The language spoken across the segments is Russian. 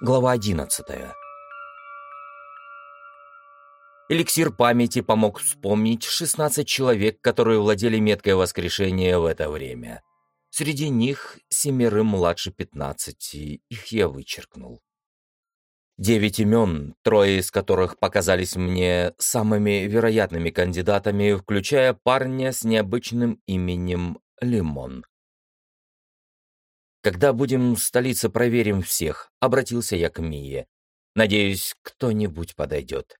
Глава 11. Эликсир памяти помог вспомнить 16 человек, которые владели меткой воскрешения в это время. Среди них семерым младше 15, их я вычеркнул. Девять имен, трое из которых показались мне самыми вероятными кандидатами, включая парня с необычным именем Лимон. «Когда будем в столице, проверим всех», — обратился я к Мие. «Надеюсь, кто-нибудь подойдет».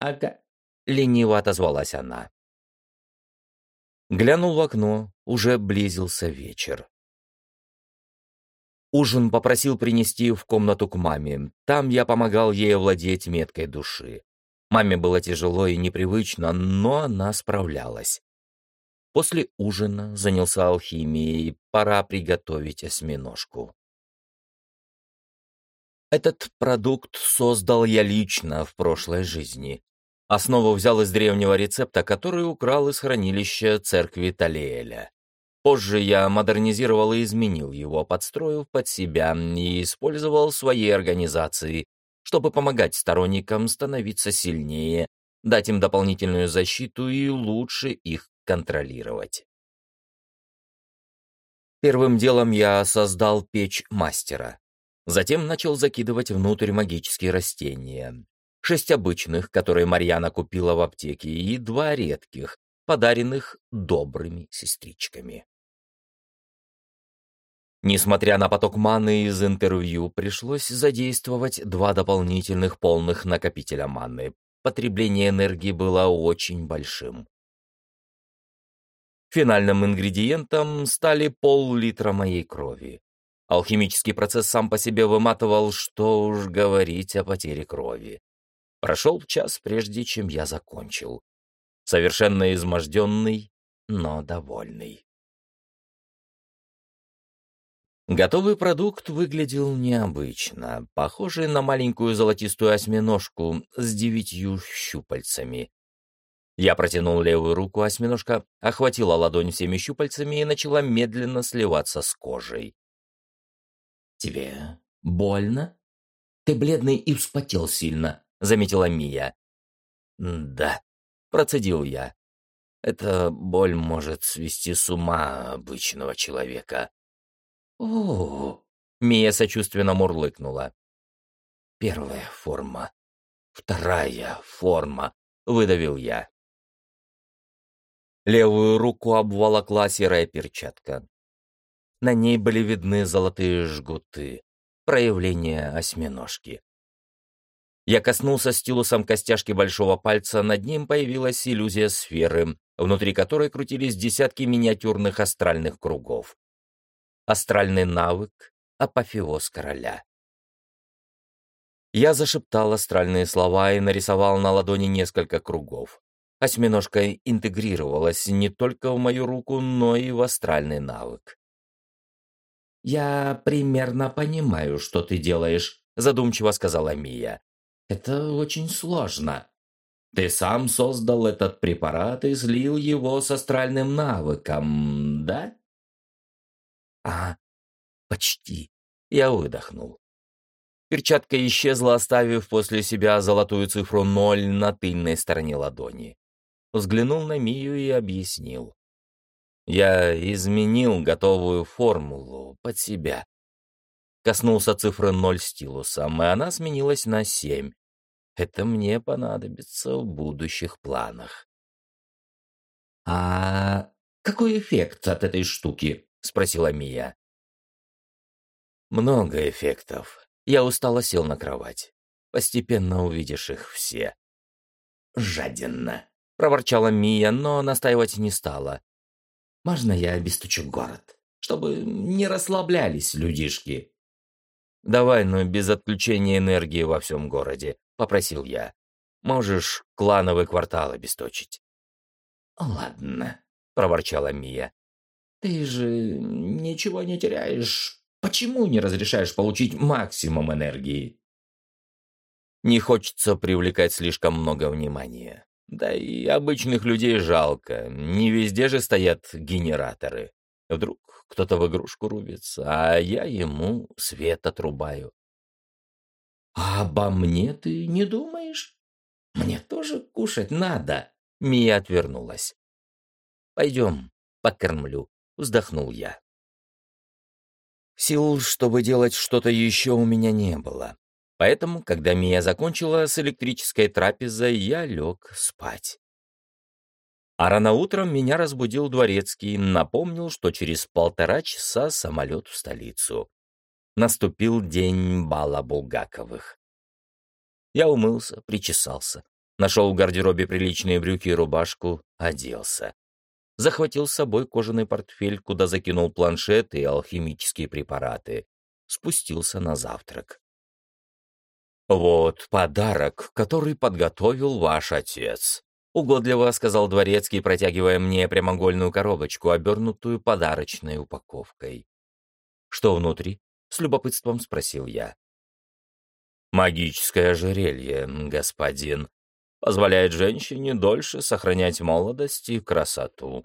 «Ага», — лениво отозвалась она. Глянул в окно, уже близился вечер. Ужин попросил принести в комнату к маме. Там я помогал ей овладеть меткой души. Маме было тяжело и непривычно, но она справлялась. После ужина занялся алхимией, пора приготовить осьминожку. Этот продукт создал я лично в прошлой жизни. Основу взял из древнего рецепта, который украл из хранилища церкви Талиэля. Позже я модернизировал и изменил его, подстроив под себя и использовал в своей организации, чтобы помогать сторонникам становиться сильнее, дать им дополнительную защиту и лучше их контролировать. Первым делом я создал печь мастера. Затем начал закидывать внутрь магические растения. Шесть обычных, которые Марьяна купила в аптеке, и два редких, подаренных добрыми сестричками. Несмотря на поток маны из интервью, пришлось задействовать два дополнительных полных накопителя маны. Потребление энергии было очень большим. Финальным ингредиентом стали пол-литра моей крови. Алхимический процесс сам по себе выматывал, что уж говорить о потере крови. Прошел час, прежде чем я закончил. Совершенно изможденный, но довольный. Готовый продукт выглядел необычно, похожий на маленькую золотистую осьминожку с девятью щупальцами, я протянул левую руку, осьминожка охватила ладонь всеми щупальцами и начала медленно сливаться с кожей. «Тебе больно? Ты бледный и вспотел сильно», — заметила Мия. «Да», — процедил я. «Эта боль может свести с ума обычного человека». «О!» — Мия сочувственно мурлыкнула. «Первая форма. Вторая форма», — выдавил я. Левую руку обволокла серая перчатка. На ней были видны золотые жгуты, проявление осьминожки. Я коснулся стилусом костяшки большого пальца, над ним появилась иллюзия сферы, внутри которой крутились десятки миниатюрных астральных кругов. Астральный навык — апофеоз короля. Я зашептал астральные слова и нарисовал на ладони несколько кругов. Осьминожка интегрировалась не только в мою руку, но и в астральный навык. «Я примерно понимаю, что ты делаешь», — задумчиво сказала Мия. «Это очень сложно. Ты сам создал этот препарат и слил его с астральным навыком, да?» «А, почти». Я выдохнул. Перчатка исчезла, оставив после себя золотую цифру ноль на тыльной стороне ладони взглянул на Мию и объяснил. Я изменил готовую формулу под себя. Коснулся цифры ноль стилусом, и она сменилась на семь. Это мне понадобится в будущих планах. «А какой эффект от этой штуки?» — спросила Мия. «Много эффектов. Я устало сел на кровать. Постепенно увидишь их все». «Жаденно», — проворчала Мия, но настаивать не стала. «Можно я обестучу город, чтобы не расслаблялись людишки?» «Давай, но без отключения энергии во всем городе», — попросил я. «Можешь клановый квартал обесточить». «Ладно», — проворчала Мия. «Ты же ничего не теряешь. Почему не разрешаешь получить максимум энергии?» Не хочется привлекать слишком много внимания. Да и обычных людей жалко, не везде же стоят генераторы. Вдруг кто-то в игрушку рубится, а я ему свет отрубаю. А обо мне ты не думаешь? Мне тоже кушать надо. Мия отвернулась. Пойдем, покормлю, вздохнул я. Сил, чтобы делать что-то еще, у меня не было. Поэтому, когда Мия закончила с электрической трапезой, я лег спать. А рано утром меня разбудил дворецкий, напомнил, что через полтора часа самолет в столицу. Наступил день бала Булгаковых. Я умылся, причесался, нашел в гардеробе приличные брюки и рубашку, оделся. Захватил с собой кожаный портфель, куда закинул планшет и алхимические препараты. Спустился на завтрак. «Вот подарок, который подготовил ваш отец», — угодливо сказал дворецкий, протягивая мне прямоугольную коробочку, обернутую подарочной упаковкой. «Что внутри?» — с любопытством спросил я. «Магическое ожерелье, господин. Позволяет женщине дольше сохранять молодость и красоту.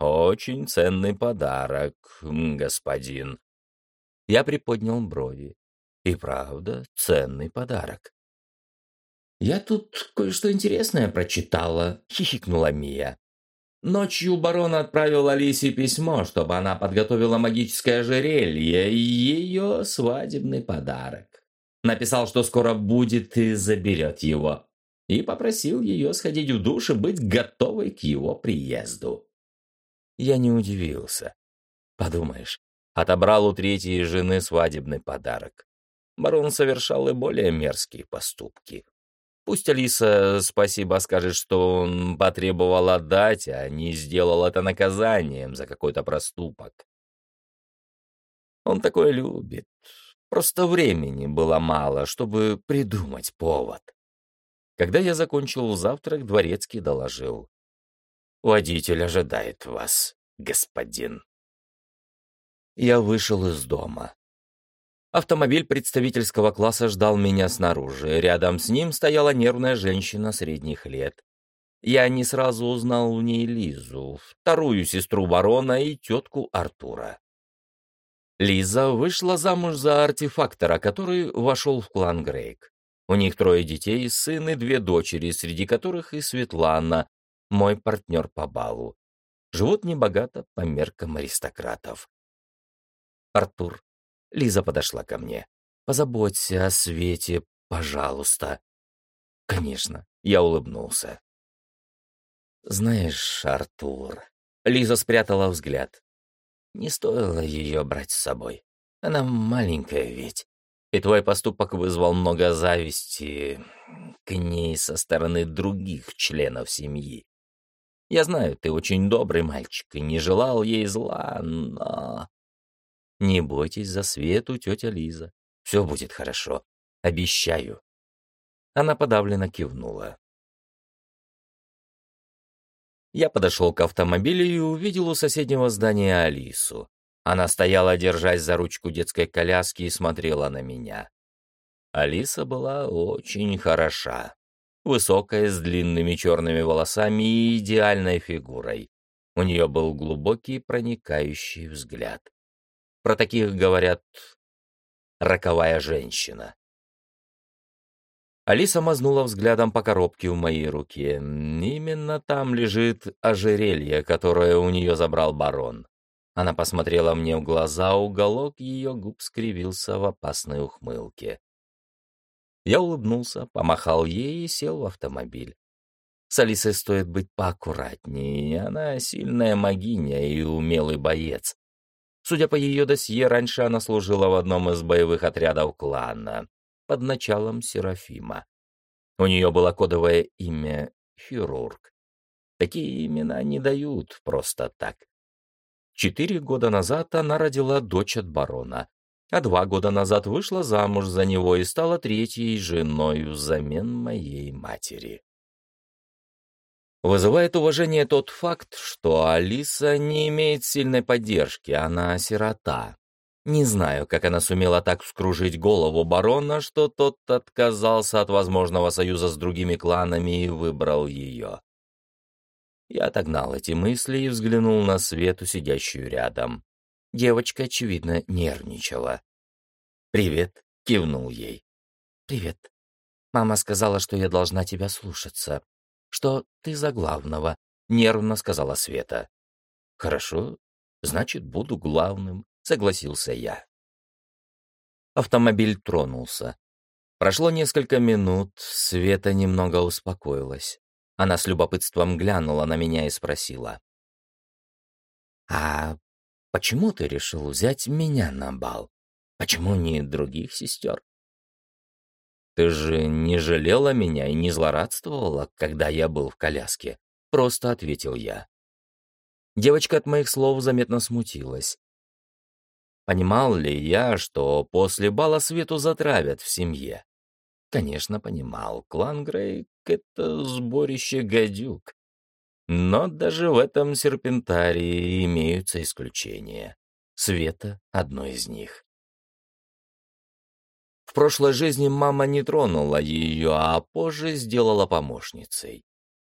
Очень ценный подарок, господин». Я приподнял брови. И правда, ценный подарок. «Я тут кое-что интересное прочитала», — хихикнула Мия. Ночью барон отправил Алисе письмо, чтобы она подготовила магическое ожерелье и ее свадебный подарок. Написал, что скоро будет и заберет его. И попросил ее сходить в душ и быть готовой к его приезду. Я не удивился. Подумаешь, отобрал у третьей жены свадебный подарок барон совершал и более мерзкие поступки. Пусть Алиса спасибо скажет, что он потребовал отдать, а не сделал это наказанием за какой-то проступок. Он такое любит. Просто времени было мало, чтобы придумать повод. Когда я закончил завтрак, дворецкий доложил. «Водитель ожидает вас, господин». Я вышел из дома. Автомобиль представительского класса ждал меня снаружи. Рядом с ним стояла нервная женщина средних лет. Я не сразу узнал в ней Лизу, вторую сестру барона и тетку Артура. Лиза вышла замуж за артефактора, который вошел в клан Грейк. У них трое детей, сын и две дочери, среди которых и Светлана, мой партнер по балу. Живут небогато по меркам аристократов. Артур Лиза подошла ко мне. «Позаботься о Свете, пожалуйста». «Конечно», — я улыбнулся. «Знаешь, Артур...» Лиза спрятала взгляд. «Не стоило ее брать с собой. Она маленькая ведь. И твой поступок вызвал много зависти к ней со стороны других членов семьи. Я знаю, ты очень добрый мальчик и не желал ей зла, но... Не бойтесь за Свету, тетя Лиза. Все будет хорошо. Обещаю. Она подавленно кивнула. Я подошел к автомобилю и увидел у соседнего здания Алису. Она стояла, держась за ручку детской коляски, и смотрела на меня. Алиса была очень хороша. Высокая, с длинными черными волосами и идеальной фигурой. У нее был глубокий проникающий взгляд. Про таких говорят «роковая женщина». Алиса мазнула взглядом по коробке в моей руке. Именно там лежит ожерелье, которое у нее забрал барон. Она посмотрела мне в глаза, уголок ее губ скривился в опасной ухмылке. Я улыбнулся, помахал ей и сел в автомобиль. С Алисой стоит быть поаккуратнее, она сильная магиня и умелый боец. Судя по ее досье, раньше она служила в одном из боевых отрядов клана под началом Серафима. У нее было кодовое имя «Хирург». Такие имена не дают просто так. Четыре года назад она родила дочь от барона, а два года назад вышла замуж за него и стала третьей женой взамен моей матери. Вызывает уважение тот факт, что Алиса не имеет сильной поддержки, она сирота. Не знаю, как она сумела так вскружить голову барона, что тот отказался от возможного союза с другими кланами и выбрал ее. Я отогнал эти мысли и взглянул на Свету, сидящую рядом. Девочка, очевидно, нервничала. «Привет», — кивнул ей. «Привет. Мама сказала, что я должна тебя слушаться. Что ты за главного», — нервно сказала Света. «Хорошо, значит, буду главным», — согласился я. Автомобиль тронулся. Прошло несколько минут, Света немного успокоилась. Она с любопытством глянула на меня и спросила. «А почему ты решил взять меня на бал? Почему не других сестер?» «Ты же не жалела меня и не злорадствовала, когда я был в коляске?» — просто ответил я. Девочка от моих слов заметно смутилась. Понимал ли я, что после бала Свету затравят в семье? Конечно, понимал. Клан Грейк — это сборище гадюк. Но даже в этом серпентарии имеются исключения. Света — одно из них. Прошлой жизни мама не тронула ее, а позже сделала помощницей.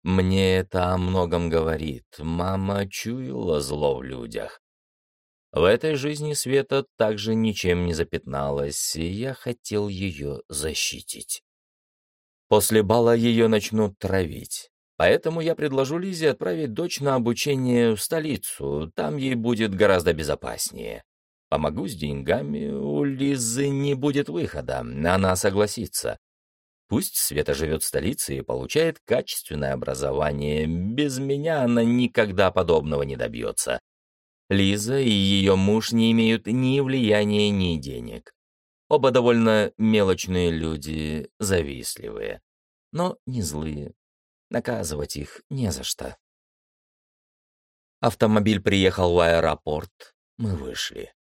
Мне это о многом говорит. Мама чуяла зло в людях. В этой жизни Света также ничем не запятналась, и я хотел ее защитить. После бала ее начнут травить. Поэтому я предложу Лизе отправить дочь на обучение в столицу, там ей будет гораздо безопаснее. Помогу с деньгами, у Лизы не будет выхода, она согласится. Пусть Света живет в столице и получает качественное образование, без меня она никогда подобного не добьется. Лиза и ее муж не имеют ни влияния, ни денег. Оба довольно мелочные люди, завистливые, но не злые. Наказывать их не за что. Автомобиль приехал в аэропорт, мы вышли.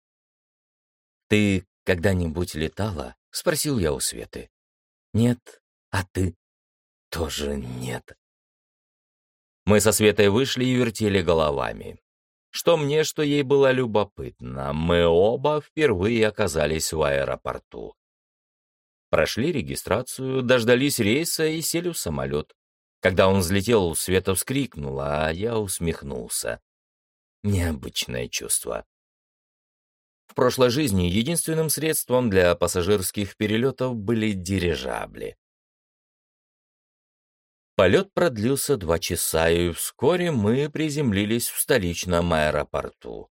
«Ты когда-нибудь летала?» — спросил я у Светы. «Нет, а ты?» «Тоже нет». Мы со Светой вышли и вертели головами. Что мне, что ей было любопытно, мы оба впервые оказались в аэропорту. Прошли регистрацию, дождались рейса и сели в самолет. Когда он взлетел, Света вскрикнула, а я усмехнулся. Необычное чувство. В прошлой жизни единственным средством для пассажирских перелетов были дирижабли. Полет продлился два часа, и вскоре мы приземлились в столичном аэропорту.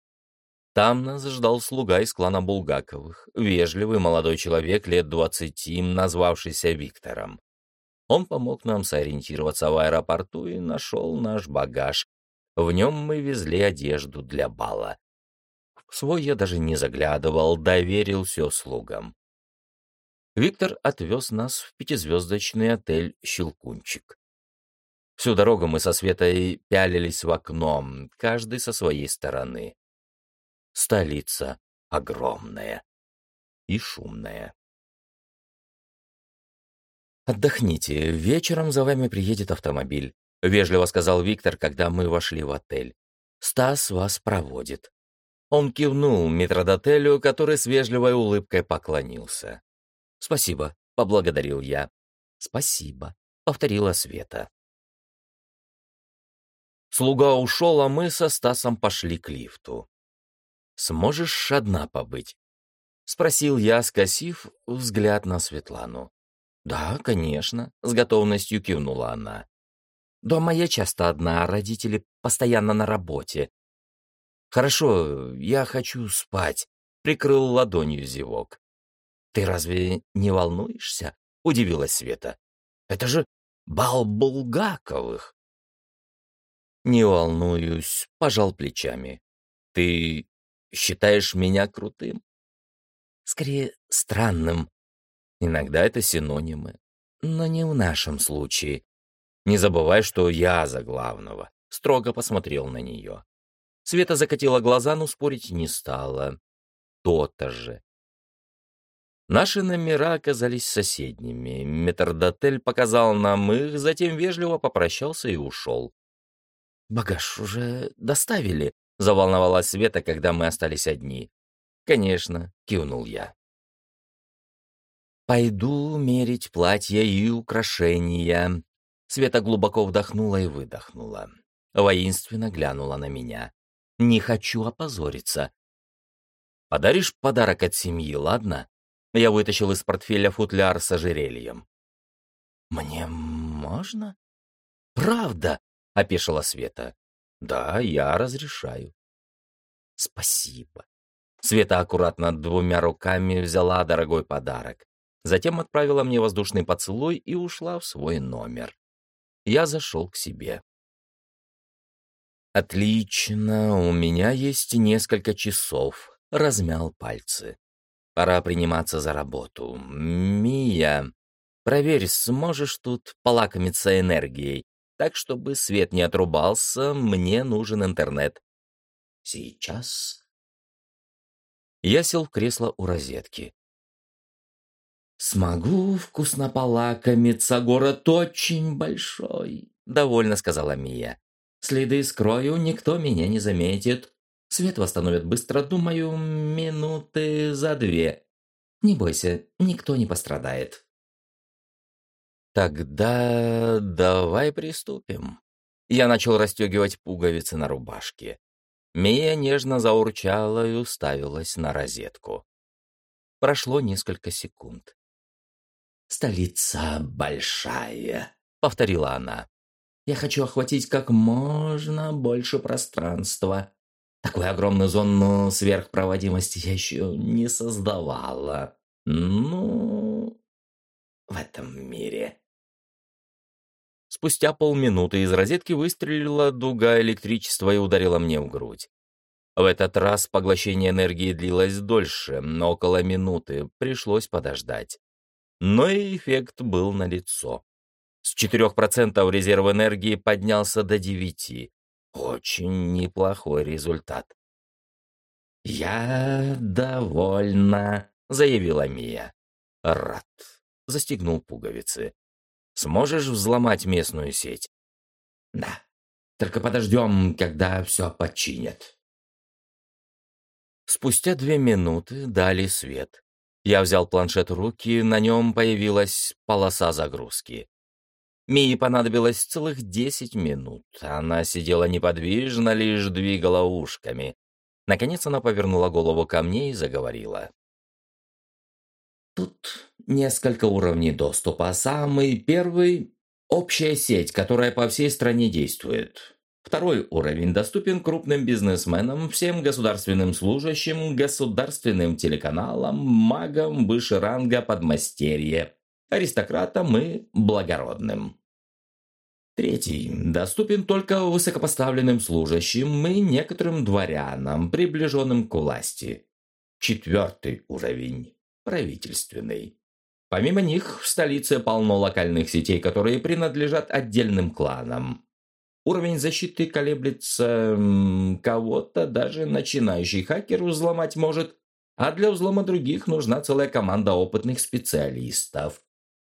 Там нас ждал слуга из клана Булгаковых, вежливый молодой человек лет двадцати, назвавшийся Виктором. Он помог нам сориентироваться в аэропорту и нашел наш багаж. В нем мы везли одежду для бала. Свой я даже не заглядывал, доверил все слугам. Виктор отвез нас в пятизвездочный отель «Щелкунчик». Всю дорогу мы со Светой пялились в окно, каждый со своей стороны. Столица огромная и шумная. «Отдохните, вечером за вами приедет автомобиль», — вежливо сказал Виктор, когда мы вошли в отель. «Стас вас проводит». Он кивнул метродотелю, который с вежливой улыбкой поклонился. «Спасибо», — поблагодарил я. «Спасибо», — повторила Света. Слуга ушел, а мы со Стасом пошли к лифту. «Сможешь одна побыть?» — спросил я, скосив взгляд на Светлану. «Да, конечно», — с готовностью кивнула она. «Дома я часто одна, а родители постоянно на работе». «Хорошо, я хочу спать», — прикрыл ладонью зевок. «Ты разве не волнуешься?» — удивилась Света. «Это же бал Булгаковых». «Не волнуюсь», — пожал плечами. «Ты считаешь меня крутым?» «Скорее, странным», Иногда это синонимы. Но не в нашем случае. Не забывай, что я за главного. Строго посмотрел на нее. Света закатила глаза, но спорить не стала. То-то же. Наши номера оказались соседними. Метрдотель показал нам их, затем вежливо попрощался и ушел. «Багаж уже доставили?» — заволновалась Света, когда мы остались одни. «Конечно», — кивнул я. «Пойду мерить платья и украшения». Света глубоко вдохнула и выдохнула. Воинственно глянула на меня. «Не хочу опозориться». «Подаришь подарок от семьи, ладно?» Я вытащил из портфеля футляр с ожерельем. «Мне можно?» «Правда?» — опешила Света. «Да, я разрешаю». «Спасибо». Света аккуратно двумя руками взяла дорогой подарок. Затем отправила мне воздушный поцелуй и ушла в свой номер. Я зашел к себе. «Отлично, у меня есть несколько часов», — размял пальцы. «Пора приниматься за работу. Мия, проверь, сможешь тут полакомиться энергией, так, чтобы свет не отрубался, мне нужен интернет». «Сейчас». Я сел в кресло у розетки. «Смогу вкусно полакомиться, город очень большой», — довольно сказала Мия. Следы скрою, никто меня не заметит. Свет восстановят быстро, думаю, минуты за две. Не бойся, никто не пострадает. Тогда давай приступим. Я начал расстегивать пуговицы на рубашке. Мия нежно заурчала и уставилась на розетку. Прошло несколько секунд. «Столица большая», — повторила она. Я хочу охватить как можно больше пространства. Такую огромную зону сверхпроводимости я еще не создавала. Ну, в этом мире. Спустя полминуты из розетки выстрелила дуга электричества и ударила мне в грудь. В этот раз поглощение энергии длилось дольше, но около минуты, пришлось подождать. Но и эффект был налицо. С 4% резерв энергии поднялся до 9%. Очень неплохой результат. «Я довольна», — заявила Мия. «Рад», — застегнул пуговицы. «Сможешь взломать местную сеть?» «Да, только подождем, когда все починят». Спустя две минуты дали свет. Я взял планшет в руки, на нем появилась полоса загрузки. Мии понадобилось целых десять минут. Она сидела неподвижно, лишь двигала ушками. Наконец она повернула голову ко мне и заговорила. Тут несколько уровней доступа. Самый первый – общая сеть, которая по всей стране действует. Второй уровень доступен крупным бизнесменам, всем государственным служащим, государственным телеканалам, магам выше ранга подмастерья, аристократам и благородным. Третий доступен только высокопоставленным служащим и некоторым дворянам, приближенным к власти. Четвертый уровень – правительственный. Помимо них, в столице полно локальных сетей, которые принадлежат отдельным кланам. Уровень защиты колеблется, кого-то даже начинающий хакер взломать может, а для взлома других нужна целая команда опытных специалистов.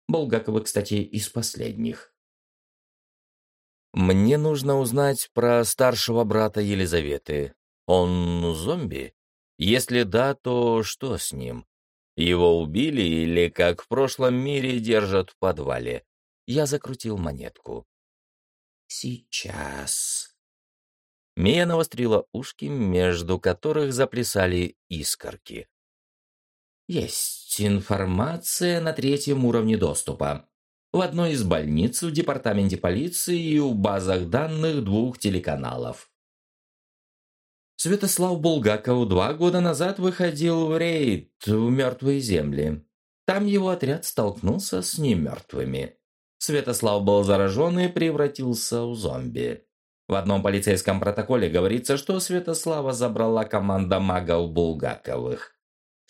Булгакова, кстати, из последних. Мне нужно узнать про старшего брата Елизаветы. Он зомби? Если да, то что с ним? Его убили или, как в прошлом мире, держат в подвале? Я закрутил монетку. Сейчас. Мия навострила ушки, между которых заплясали искорки. Есть информация на третьем уровне доступа в одной из больниц, в департаменте полиции и в базах данных двух телеканалов. Святослав Булгаков два года назад выходил в рейд в мертвые земли. Там его отряд столкнулся с немертвыми. Святослав был заражен и превратился в зомби. В одном полицейском протоколе говорится, что Святослава забрала команда магов Булгаковых.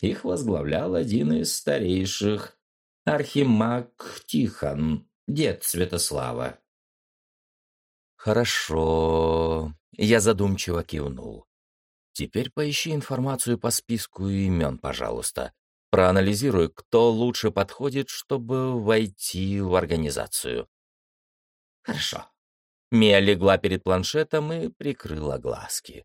Их возглавлял один из старейших Архимаг Тихон, дед Святослава. Хорошо. Я задумчиво кивнул. Теперь поищи информацию по списку имен, пожалуйста. Проанализируй, кто лучше подходит, чтобы войти в организацию. Хорошо. Мия легла перед планшетом и прикрыла глазки.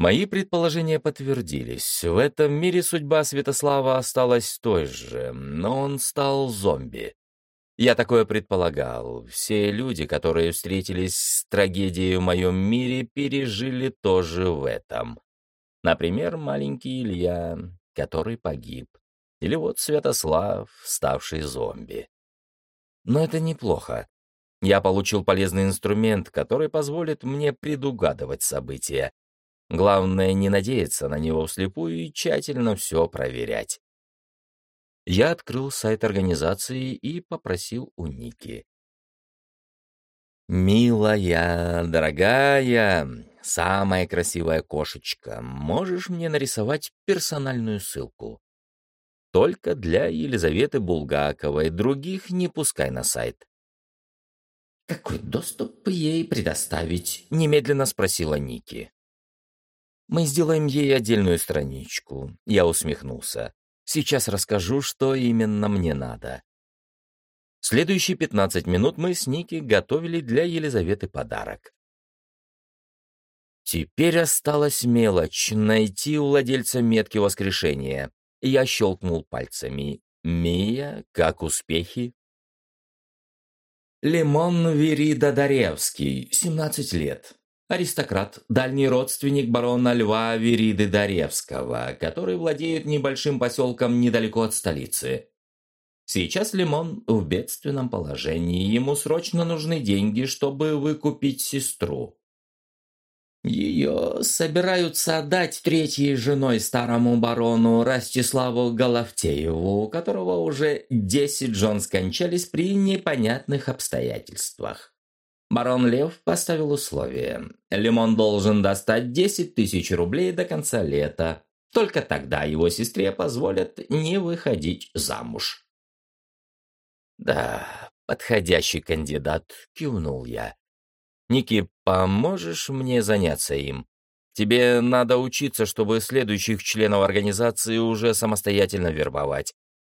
Мои предположения подтвердились. В этом мире судьба Святослава осталась той же, но он стал зомби. Я такое предполагал. Все люди, которые встретились с трагедией в моем мире, пережили тоже в этом. Например, маленький Илья который погиб. Или вот Святослав, ставший зомби. Но это неплохо. Я получил полезный инструмент, который позволит мне предугадывать события. Главное, не надеяться на него вслепую и тщательно все проверять. Я открыл сайт организации и попросил у Ники. «Милая, дорогая, самая красивая кошечка, можешь мне нарисовать персональную ссылку? Только для Елизаветы Булгаковой, других не пускай на сайт». «Какой доступ ей предоставить?» — немедленно спросила Ники. «Мы сделаем ей отдельную страничку», — я усмехнулся. «Сейчас расскажу, что именно мне надо». Следующие 15 минут мы с Ники готовили для Елизаветы подарок. Теперь осталась мелочь — найти у владельца метки воскрешения. Я щелкнул пальцами. «Мия, как успехи?» Лимон Вирида Даревский, 17 лет. Аристократ, дальний родственник барона Льва Вириды Даревского, который владеет небольшим поселком недалеко от столицы. Сейчас Лимон в бедственном положении, ему срочно нужны деньги, чтобы выкупить сестру. Ее собираются отдать третьей женой старому барону Ростиславу Головтееву, у которого уже десять жен скончались при непонятных обстоятельствах. Барон Лев поставил условие. Лимон должен достать десять тысяч рублей до конца лета. Только тогда его сестре позволят не выходить замуж. «Да, подходящий кандидат», — кивнул я. «Ники, поможешь мне заняться им? Тебе надо учиться, чтобы следующих членов организации уже самостоятельно вербовать».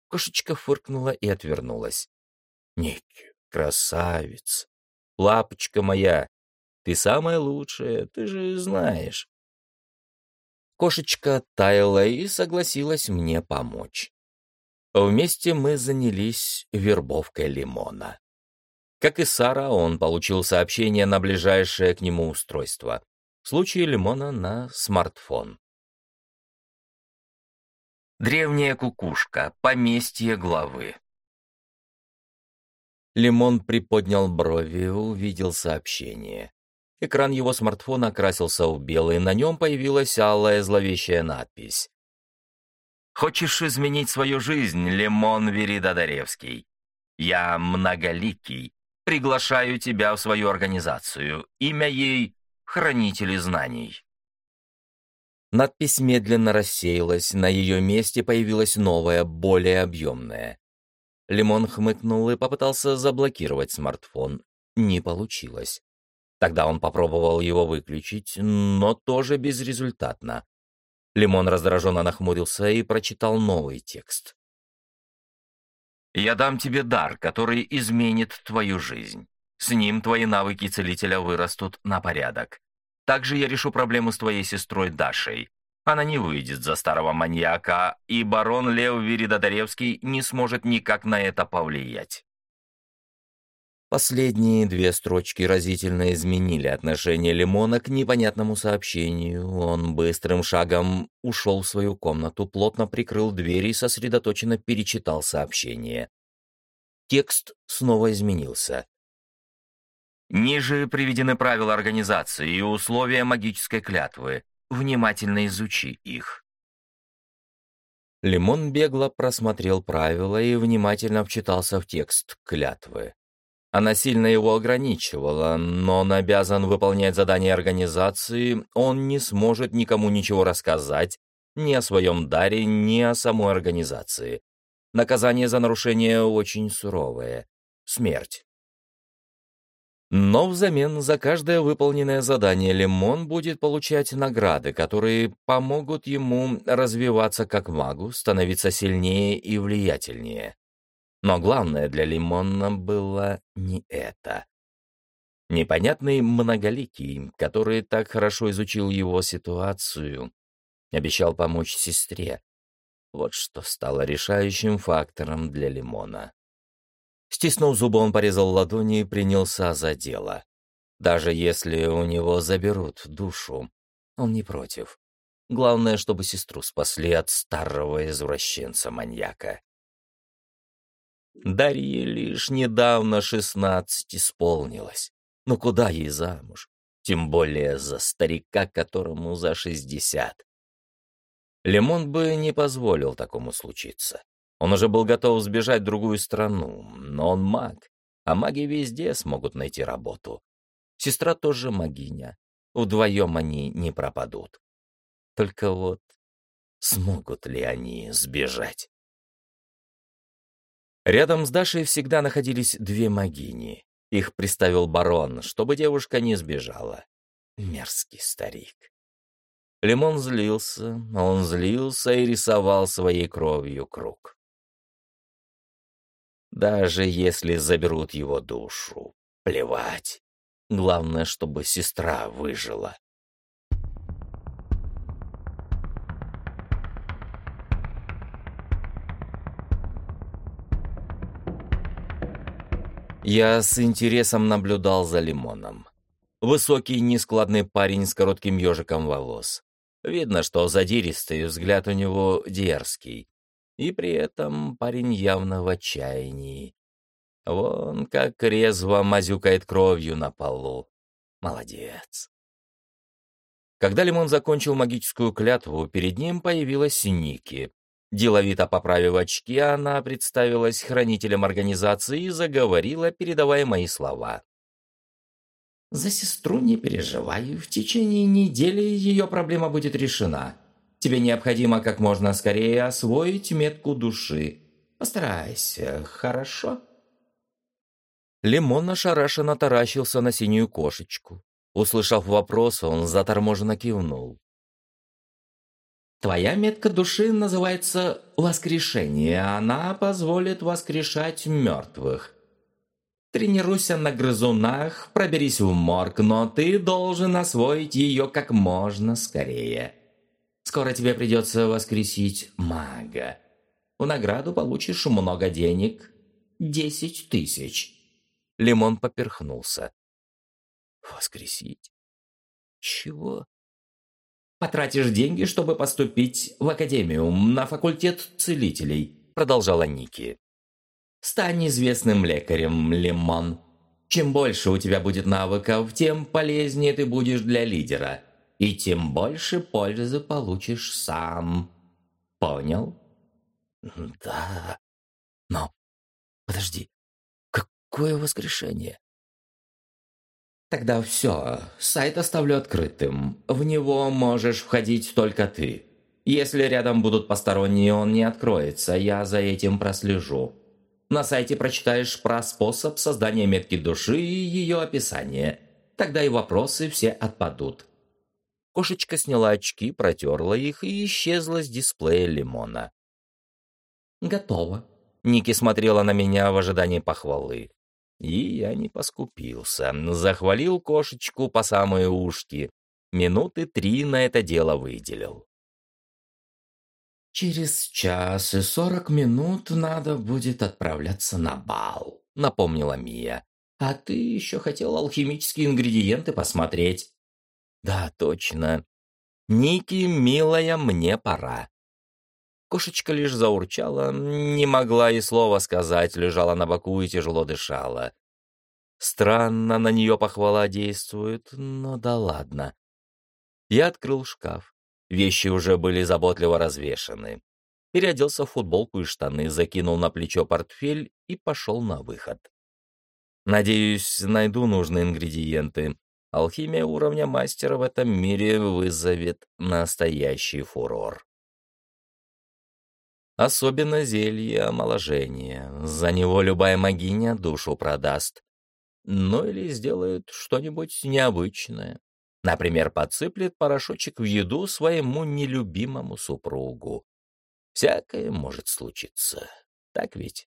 Кошечка фыркнула и отвернулась. «Ники, красавец! Лапочка моя! Ты самая лучшая, ты же знаешь!» Кошечка таяла и согласилась мне помочь. Вместе мы занялись вербовкой Лимона. Как и Сара, он получил сообщение на ближайшее к нему устройство. В случае Лимона на смартфон. Древняя кукушка. Поместье главы. Лимон приподнял брови, увидел сообщение. Экран его смартфона окрасился в белый, на нем появилась алая зловещая надпись. Хочешь изменить свою жизнь, Лемон Веридодаревский? Я многоликий. Приглашаю тебя в свою организацию. Имя ей — Хранители знаний. Надпись медленно рассеялась, на ее месте появилась новая, более объемная. Лимон хмыкнул и попытался заблокировать смартфон. Не получилось. Тогда он попробовал его выключить, но тоже безрезультатно. Лимон раздраженно нахмурился и прочитал новый текст. «Я дам тебе дар, который изменит твою жизнь. С ним твои навыки целителя вырастут на порядок. Также я решу проблему с твоей сестрой Дашей. Она не выйдет за старого маньяка, и барон Лев Виридодаревский не сможет никак на это повлиять. Последние две строчки разительно изменили отношение Лимона к непонятному сообщению. Он быстрым шагом ушел в свою комнату, плотно прикрыл дверь и сосредоточенно перечитал сообщение. Текст снова изменился. Ниже приведены правила организации и условия магической клятвы. Внимательно изучи их. Лимон бегло просмотрел правила и внимательно вчитался в текст клятвы. Она сильно его ограничивала, но он обязан выполнять задания организации, он не сможет никому ничего рассказать, ни о своем даре, ни о самой организации. Наказание за нарушение очень суровое — смерть. Но взамен за каждое выполненное задание Лимон будет получать награды, которые помогут ему развиваться как магу, становиться сильнее и влиятельнее. Но главное для Лимона было не это. Непонятный многоликий, который так хорошо изучил его ситуацию, обещал помочь сестре. Вот что стало решающим фактором для Лимона. Стиснув зубы, он порезал ладони и принялся за дело. Даже если у него заберут душу, он не против. Главное, чтобы сестру спасли от старого извращенца-маньяка. Дарье лишь недавно шестнадцать исполнилось. Но куда ей замуж? Тем более за старика, которому за шестьдесят. Лемон бы не позволил такому случиться. Он уже был готов сбежать в другую страну, но он маг, а маги везде смогут найти работу. Сестра тоже магиня. Вдвоем они не пропадут. Только вот смогут ли они сбежать? Рядом с Дашей всегда находились две магини. Их приставил барон, чтобы девушка не сбежала. Мерзкий старик. Лимон злился, он злился и рисовал своей кровью круг. Даже если заберут его душу, плевать. Главное, чтобы сестра выжила. Я с интересом наблюдал за Лимоном. Высокий, нескладный парень с коротким ежиком волос. Видно, что задиристый взгляд у него дерзкий. И при этом парень явно в отчаянии. Вон как резво мазюкает кровью на полу. Молодец. Когда Лимон закончил магическую клятву, перед ним появилась Ники. Деловито поправив очки, она представилась хранителем организации и заговорила, передавая мои слова. «За сестру не переживай, в течение недели ее проблема будет решена. Тебе необходимо как можно скорее освоить метку души. Постарайся, хорошо?» Лимон ошарашенно таращился на синюю кошечку. Услышав вопрос, он заторможенно кивнул. Твоя метка души называется «Воскрешение». Она позволит воскрешать мертвых. Тренируйся на грызунах, проберись в морг, но ты должен освоить ее как можно скорее. Скоро тебе придется воскресить мага. В награду получишь много денег. Десять тысяч. Лимон поперхнулся. Воскресить? Чего? Потратишь деньги, чтобы поступить в академию, на факультет целителей», — продолжала Ники. «Стань известным лекарем, Лимон. Чем больше у тебя будет навыков, тем полезнее ты будешь для лидера, и тем больше пользы получишь сам. Понял?» «Да, но... Подожди, какое воскрешение?» Тогда все, сайт оставлю открытым. В него можешь входить только ты. Если рядом будут посторонние, он не откроется, я за этим прослежу. На сайте прочитаешь про способ создания метки души и ее описание. Тогда и вопросы все отпадут. Кошечка сняла очки, протерла их и исчезла с дисплея лимона. «Готово». Ники смотрела на меня в ожидании похвалы. И я не поскупился, захвалил кошечку по самые ушки. Минуты три на это дело выделил. «Через час и сорок минут надо будет отправляться на бал», — напомнила Мия. «А ты еще хотел алхимические ингредиенты посмотреть». «Да, точно. Ники, милая, мне пора». Кошечка лишь заурчала, не могла и слова сказать, лежала на боку и тяжело дышала. Странно на нее похвала действует, но да ладно. Я открыл шкаф. Вещи уже были заботливо развешаны. Переоделся в футболку и штаны, закинул на плечо портфель и пошел на выход. Надеюсь, найду нужные ингредиенты. Алхимия уровня мастера в этом мире вызовет настоящий фурор. Особенно зелье омоложения. За него любая магиня душу продаст. Ну или сделает что-нибудь необычное. Например, подсыплет порошочек в еду своему нелюбимому супругу. Всякое может случиться. Так ведь?